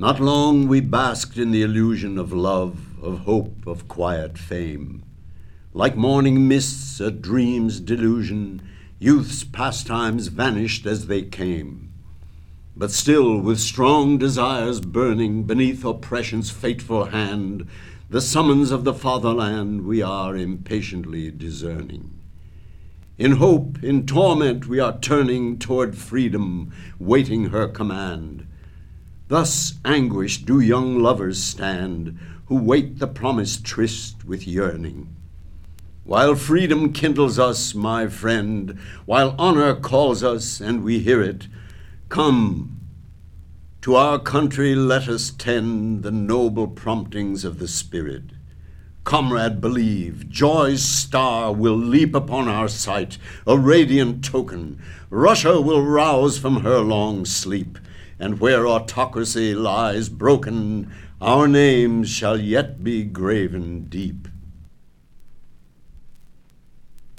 Not long we basked in the illusion of love, of hope, of quiet fame. Like morning mists, a dream's delusion, youth's pastimes vanished as they came. But still, with strong desires burning beneath oppression's fateful hand, the summons of the fatherland we are impatiently discerning. In hope, in torment, we are turning toward freedom, waiting her command. Thus anguished do young lovers stand, who wait the promised tryst with yearning. While freedom kindles us, my friend, while honor calls us and we hear it, come, to our country let us tend the noble promptings of the Spirit. Comrade, believe, joy's star will leap upon our sight, a radiant token. Russia will rouse from her long sleep and where autocracy lies broken, our names shall yet be graven deep.